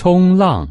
冲浪。